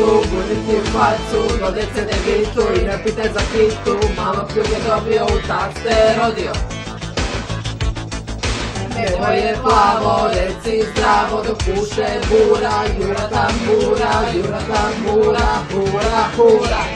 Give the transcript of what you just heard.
facu, buditi u facu, do dece ne vitu i ne pitaj za kitu, malo pjuk je dobio, u tak se rodio. Nebo je plavo, reci zdravo, dok puše bura, jura tam tambura, jura tambura, hura, hura.